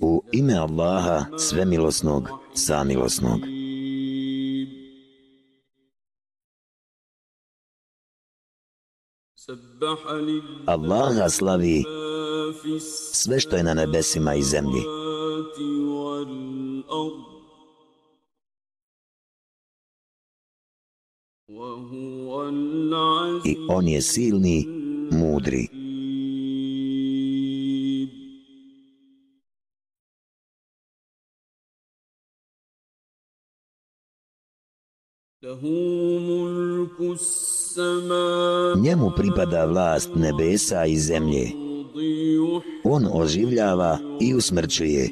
U ime Allaha, svemilosnog, samilosnog. Allaha slavi sve što je na nebesima i zemlji. I on je silni, mudri. Njemu pripada vlast nebesa i zemlje. On oživljava i usmrćuje.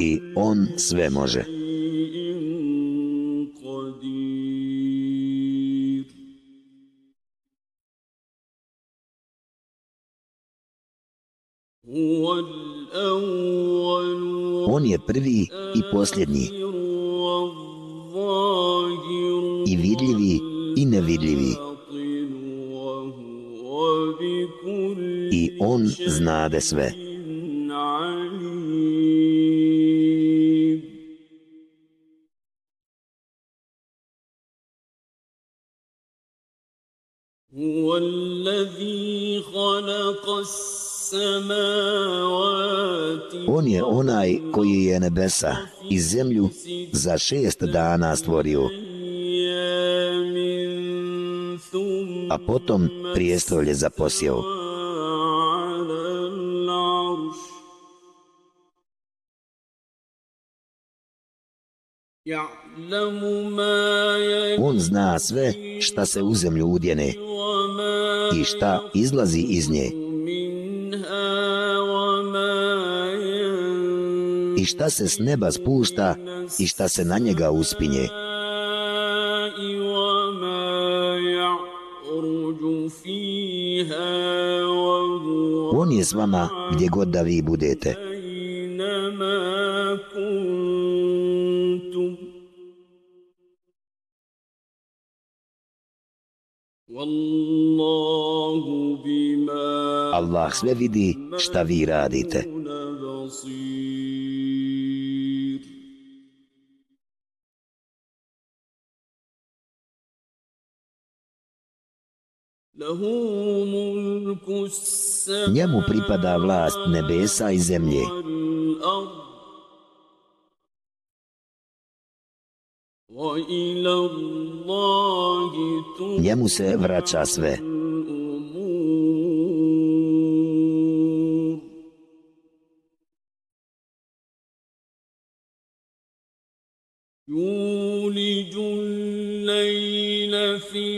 I on sve može. On je prvi posljednji. I vidljivi i nevidljivi. I on znade sve. Koji je nebesa i zemlju za šest dana stvorio. A potom prijestolje zaposjeo. On zna sve šta se u zemlju udjene i šta izlazi iz nje. I šta se s neba spušta i šta se na njega uspinje. On je s vama gdje god da vi budete. Allah sve vidi šta vi radite. Njemu pripada vlast nebesa i zemlje. Njemu se vraća sve.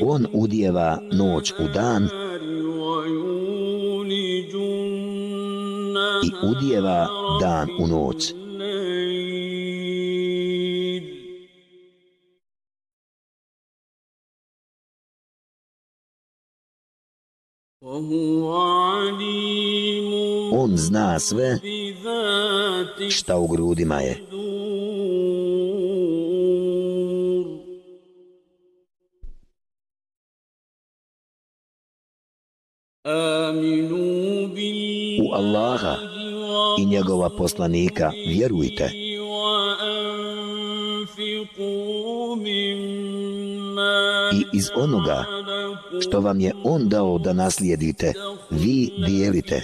On udjeva noć u dan i udjeva dan u noć. On zna sve šta u grudima je. U Allaha i njegova poslanika vjerujte. I iz onoga što vam je on dao da naslijedite, vi dijelite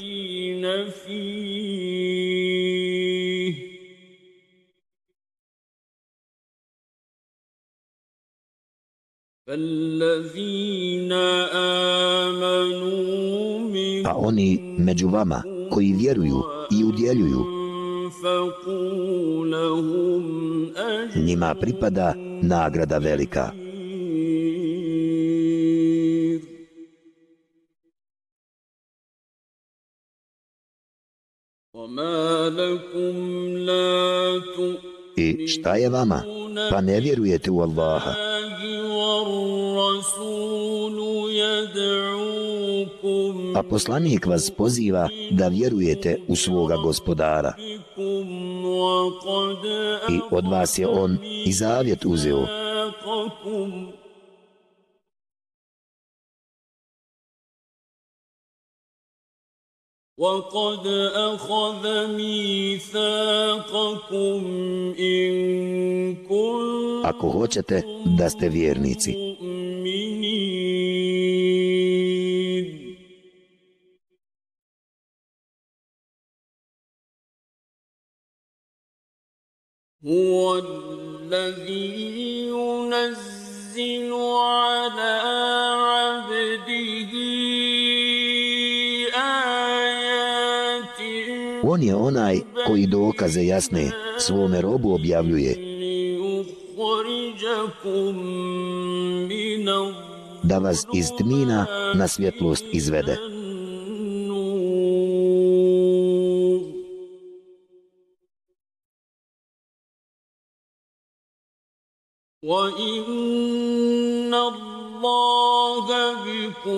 pa oni među vama koji vjeruju i udjeljuju, njima pripada nagrada velika. I šta je vama? Pa ne vjerujete u Allaha. A poslanik vas poziva da vjerujete u svoga gospodara. I od vas je on i zavjet uzeo. وقد أخذ ميثاقكم إن كنتم ako hoćete da ste vjernici. هو الذي ينزل على عبده آيات On je onaj koji dokaze jasne svome robu objavljuje ليخرجكم من da vas iz tmina na svjetlost izvede.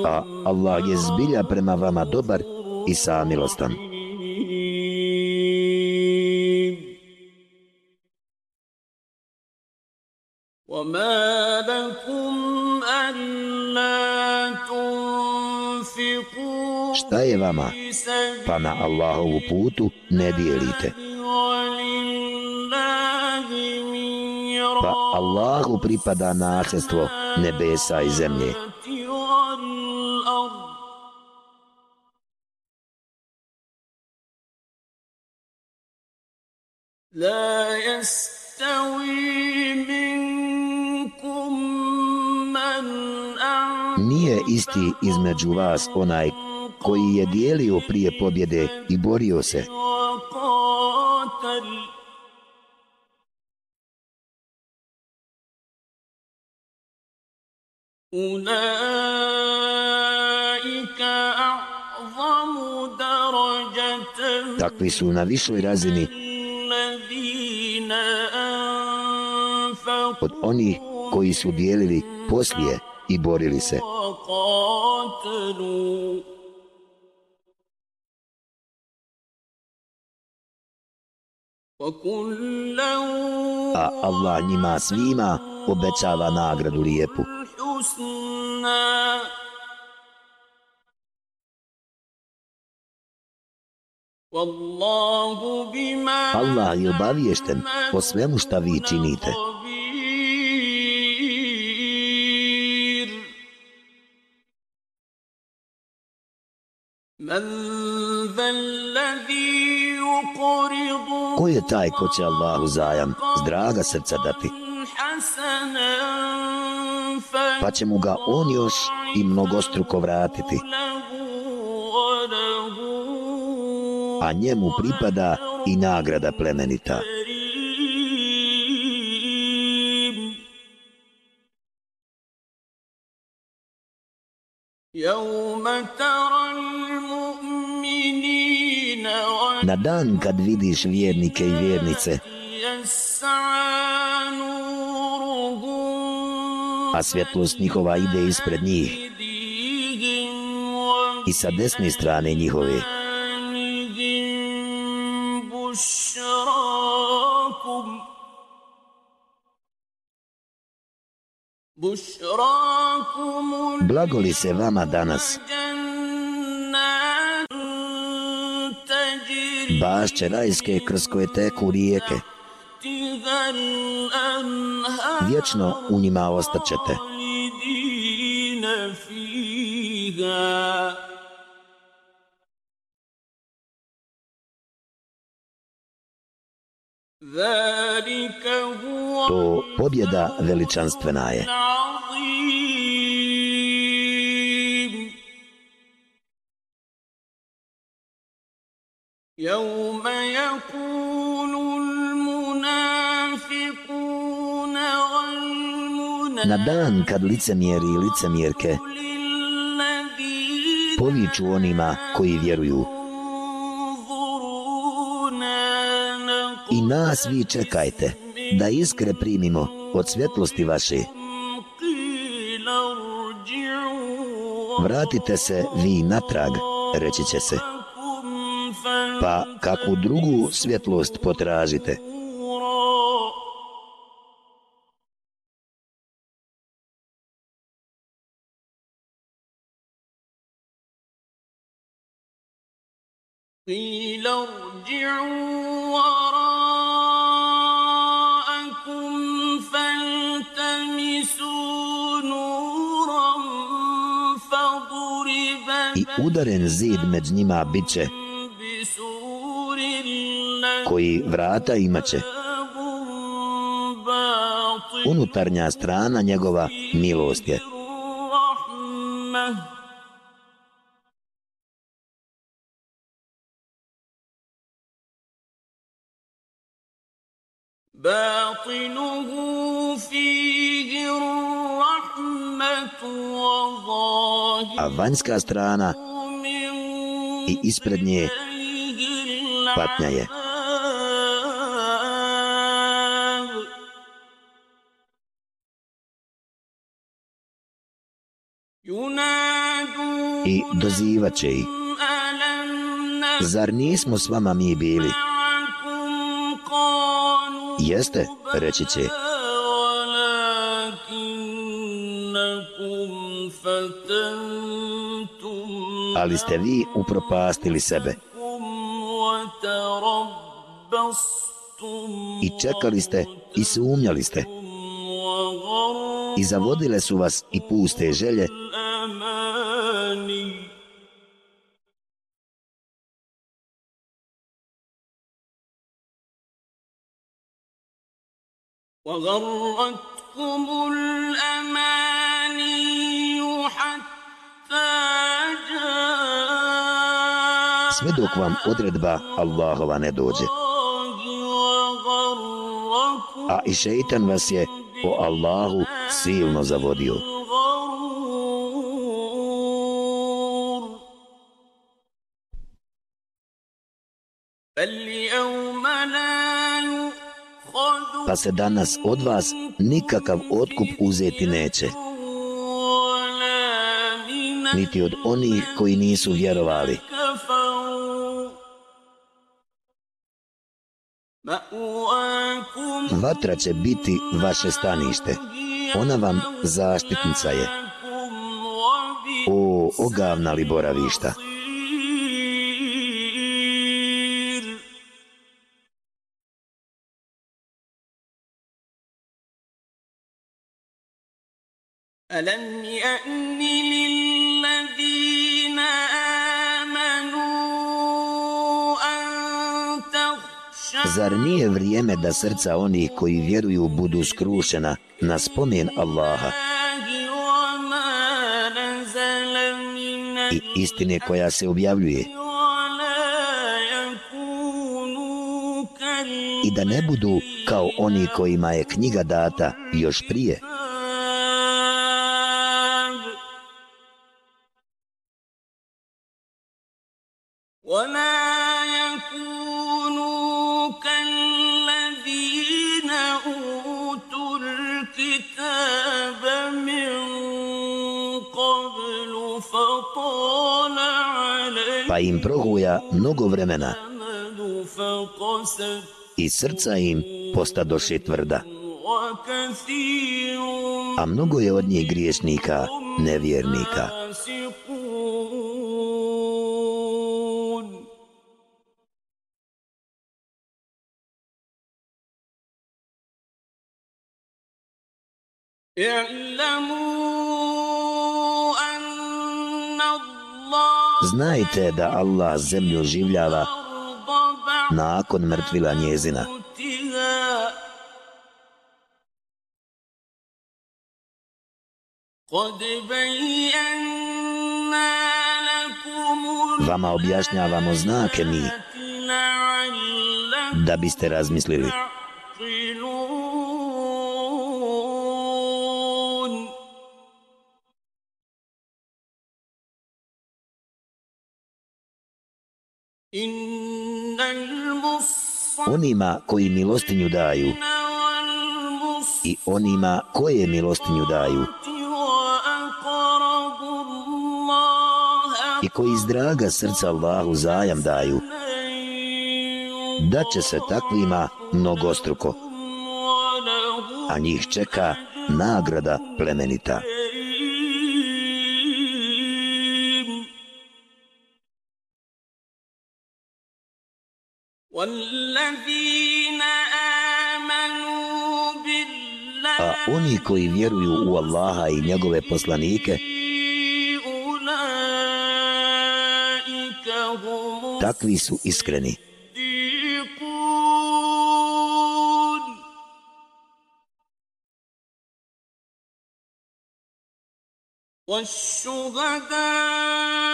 A Allah je zbilja prema vama dobar i samilostan. رحيم. وما لكم ألا تنفقوا Šta je vama? في سبيل Pa na Allahovu putu ne dijelite. ولله ميراث Pa Allahu pripada nasljedstvo nebesa i zemlje. والأرض لا يستوي منكم من أنفق Nije isti između vas onaj koji je dijelio prije pobjede i borio se, Takvi su na višoj razini od onih koji su dijelili poslije i borili se. A Allah njima svima obećava nagradu lijepu. الحسنى والله بما Allah je obaviješten o svemu šta vi činite. خبير من ذا الذي يقرض Ko je taj ko će Allahu zajam s draga srca dati, حسنا pa će mu ga on još i mnogostruko vratiti. A njemu pripada i nagrada plemenita. Na dan kad vidiš vjernike i vjernice, a svjetlost njihova ide ispred njih i sa desne strane njihove. Blago li se vama danas? Bašće rajske kroz. Bašće rajske kroz koje teku rijeke vječno u njima ostaćete. خالدين فيها ذلك هو To pobjeda veličanstvena je. العظيم يوم يقول Na dan kad licemjeri i licemjerke poviču onima koji vjeruju i nas vi čekajte da iskre primimo od svjetlosti vaše. Vratite se vi natrag, reći će se. Pa kakvu drugu svjetlost potražite? قيل ارجعوا وراءكم فالتمسوا نورا فضرب I udaren zid među njima bit će, بسور koji vrata imaće. له باطن Unutarnja strana njegova milost je. باطنه فيه الرحمة A وظاهره vanjska strana من i ispred nje قبله patnja je. العذاب ينادون i dozivat će ih. ألم Zar nismo s vama mi bili? jeste, reći će. Ali ste vi upropastili sebe. I čekali ste i sumnjali ste. I zavodile su vas i puste želje. I zavodile su vas i puste želje. وغرتكم الأماني حتى جاء sve dok vam odredba Allahova ne dođe. الله وغركم A i šeitan vas je o Allahu silno zavodio. الغرور فاليوم لا يؤخذ pa se danas od vas nikakav otkup uzeti neće. Niti od onih koji nisu vjerovali. Vatra će biti vaše stanište. Ona vam zaštitnica je. O, ogavna li boravišta. Boravišta. ألم يأن للذين آمنوا أن تخشع Zar nije vrijeme da srca onih koji vjeruju budu skrušena na spomen Allaha الله وما نزل من i istine koja se objavljuje ولا يكونوا i da ne budu kao oni kojima je knjiga data još prije, pa im prohuja mnogo vremena الأمد فقست i srca im postadoše tvrda. وكثير A mnogo je od njih griješnika, nevjernika. فاسقون اعلموا أن الله znajte da Allah zemlju življava nakon mrtvila njezina. Vama objašnjavamo znake mi da biste razmislili. Onima koji milostinju daju i onima koje milostinju daju i koji iz draga srca Allahu zajam daju, da će se takvima mnogostruko, a njih čeka nagrada plemenita. A oni koji vjeruju u Allaha i njegove poslanike, takvi su iskreni.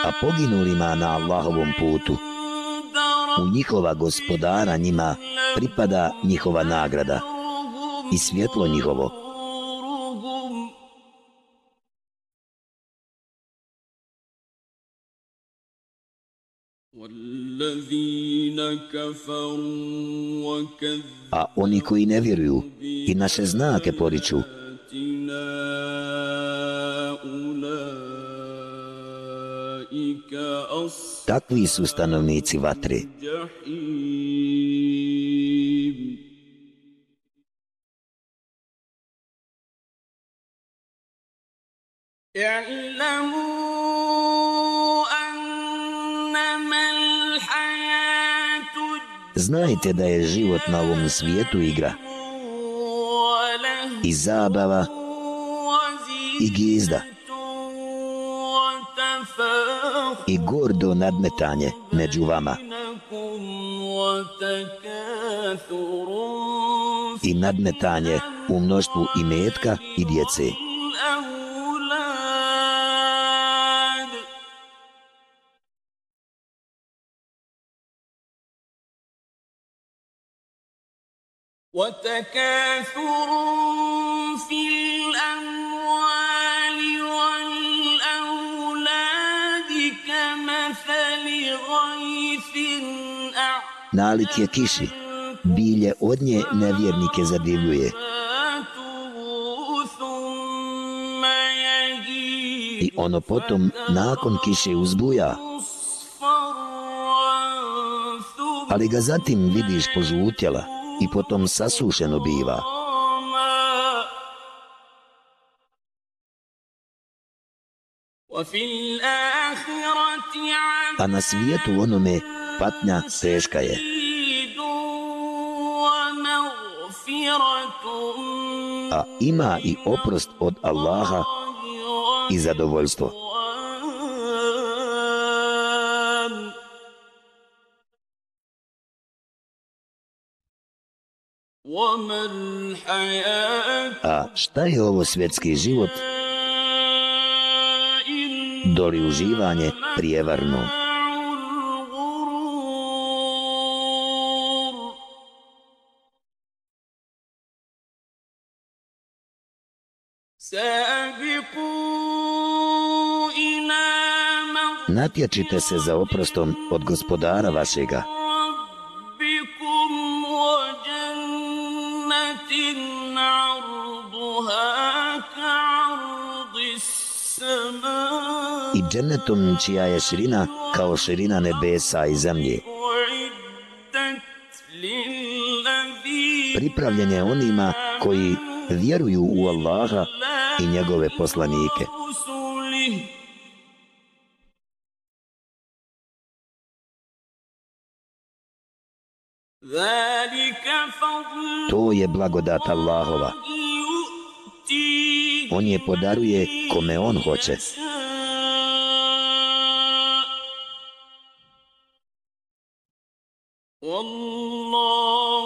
A poginulima na Allahovom putu, u njihova gospodara njima pripada njihova nagrada i svjetlo njihovo. A oni koji ne vjeruju i naše znake poriču, Takvi su stanovnici vatre. Znajte da je život na ovom svijetu igra i zabava i gizda i gordo nadmetanje među vama بينكم وتكاثر i nadmetanje u mnoštvu i metka i djece. الأولاد وتكاثر nalik je kiši. Bilje od nje nevjernike zadivljuje. I ono potom nakon kiše uzbuja. Ali ga zatim vidiš požutjela i potom sasušeno biva. A na svijetu onome patnja teška je. A ima i oprost od Allaha i zadovoljstvo. A šta je ovo svjetski život? Doli uživanje prijevarno. Prijevarno. Natječite se za oprostom od gospodara vašega. I džennetom čija je širina kao širina nebesa i zemlje. Pripravljen je onima koji vjeruju u Allaha i njegove poslanike. To je blagodat Allahova. On je podaruje kome on hoće.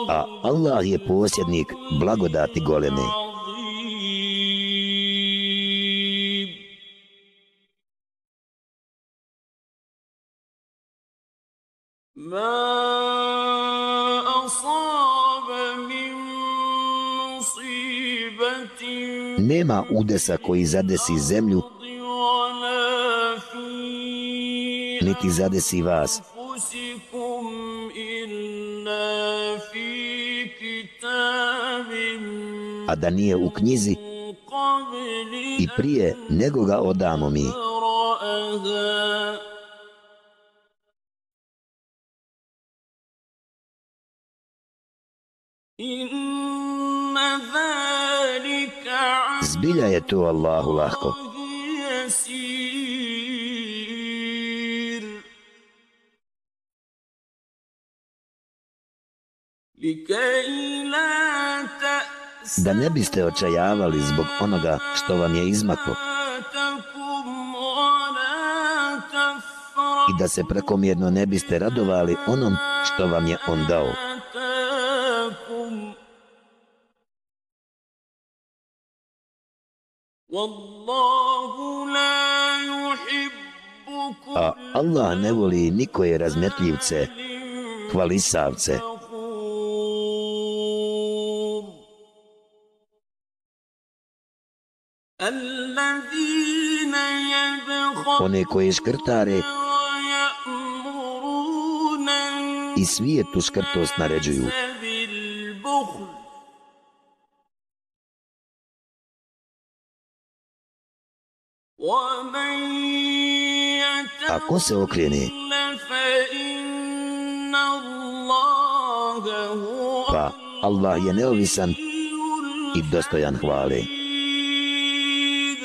A Allah je posjednik blagodati golemej. Nema udesa koji zadesi zemlju niti zadesi vas a da nije u knjizi i prije nego ga odamo mi. Zbilja je to Allahu lahko. Da ne biste očajavali zbog onoga što vam je izmaklo. I da se prekomjerno ne biste radovali onom što vam je on dao. A Allah ne voli nikoje razmetljivce, hvalisavce. One koje škrtare i svijetu škrtost naređuju. ko se okrene, يتول فإن الله هو pa Allah je neovisan i dostojan hvale. الحميد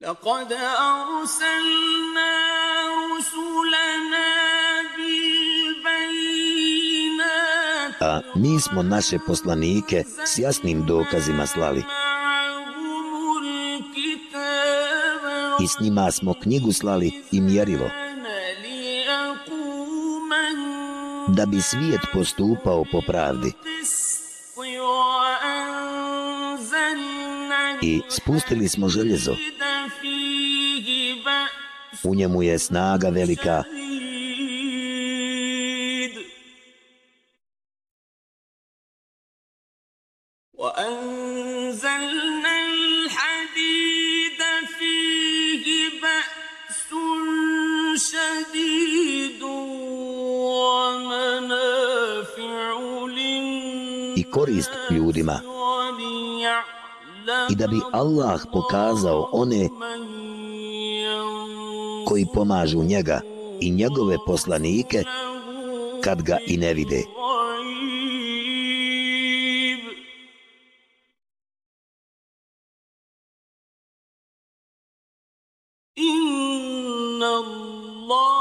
لقد أرسلنا رسلنا بالبينات A mi smo naše poslanike s jasnim dokazima slali i s njima smo knjigu slali i mjerilo. Da bi svijet postupao po pravdi. I spustili smo željezo. U njemu je snaga velika, bi Allah pokazao one koji pomažu njega i njegove poslanike kad ga i ne vide.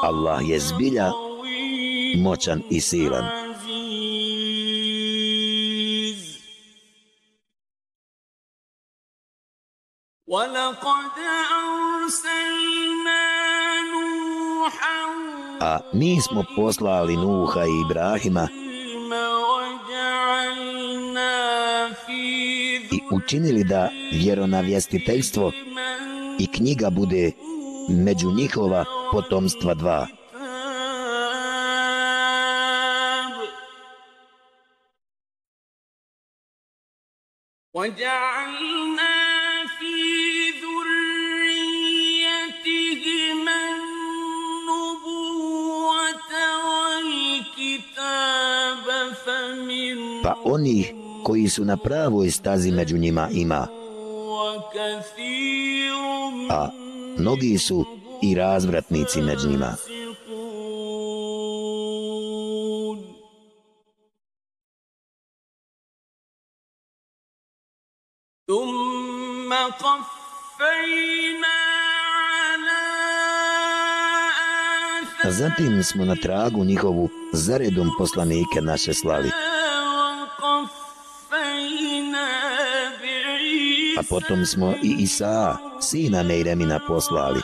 Allah je zbilja moćan i silan. A mi smo poslali Nuha i Ibrahima وجعلنا في i učinili da vjeronavjestiteljstvo i knjiga bude među njihova potomstva dva. الكتاب Pa oni koji su na pravoj stazi među njima ima, وكثير a mnogi su i razvratnici među njima. فاسقون ثم قفينا A zatim smo na tragu njihovu zaredom poslanike naše slali, وقفينا بعيسى a potom smo i Isaa, sina Mejremina, poslali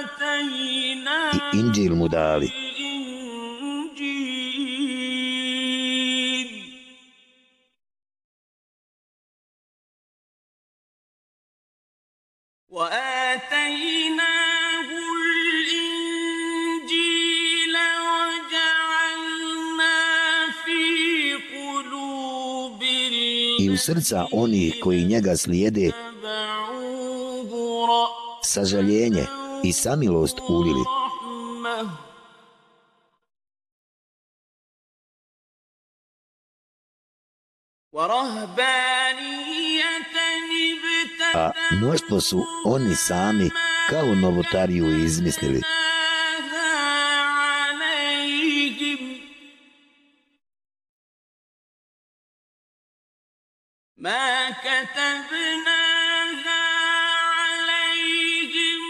آتينا i Inđil mu dali. الإنجيل srca onih koji njega slijede sažaljenje i samilost ulili. A mnoštvo su oni sami kao novotariju izmislili. ما كتبناها عليهم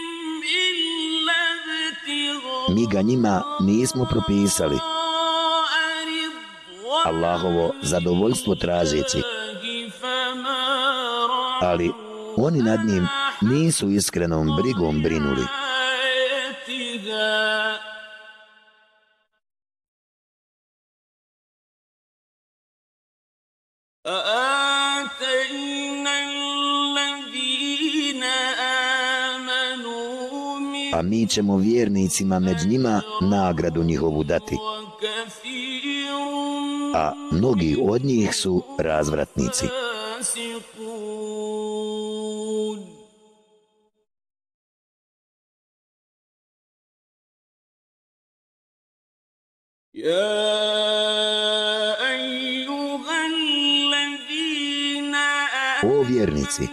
إلا ابتغاء mi ga njima nismo propisali, Allahovo zadovoljstvo tražeći, ali oni nad njim nisu iskrenom brigom brinuli. A mi ćemo vjernicima među njima nagradu njihovu dati. A mnogi od njih su razvratnici. O vjernici,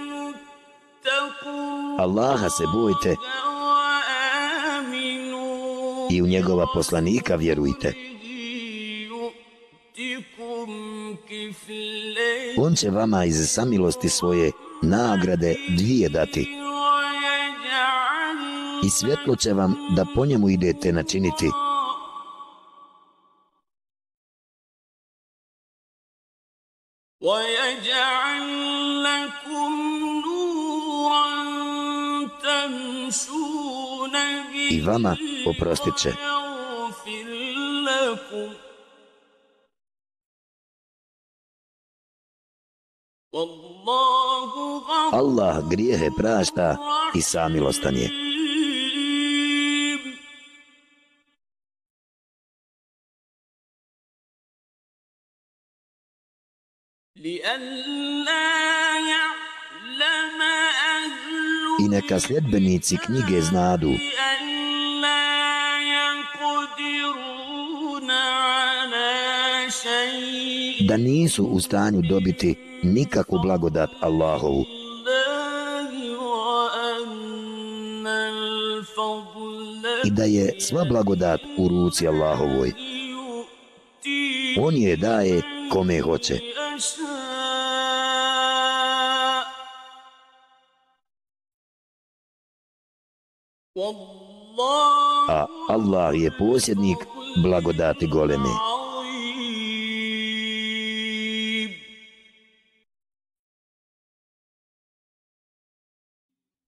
Allaha se bojte i u njegova poslanika vjerujte. On će vama iz samilosti svoje nagrade dvije dati. I svjetlo će vam da po njemu idete načiniti. I vama oprostit će. Allah grijehe prašta i samilostan je. I neka sljedbenici knjige znadu da nisu u stanju dobiti nikakvu blagodat Allahovu. I da je sva blagodat u ruci Allahovoj. On je daje kome hoće. A Allah je posjednik blagodati goleme.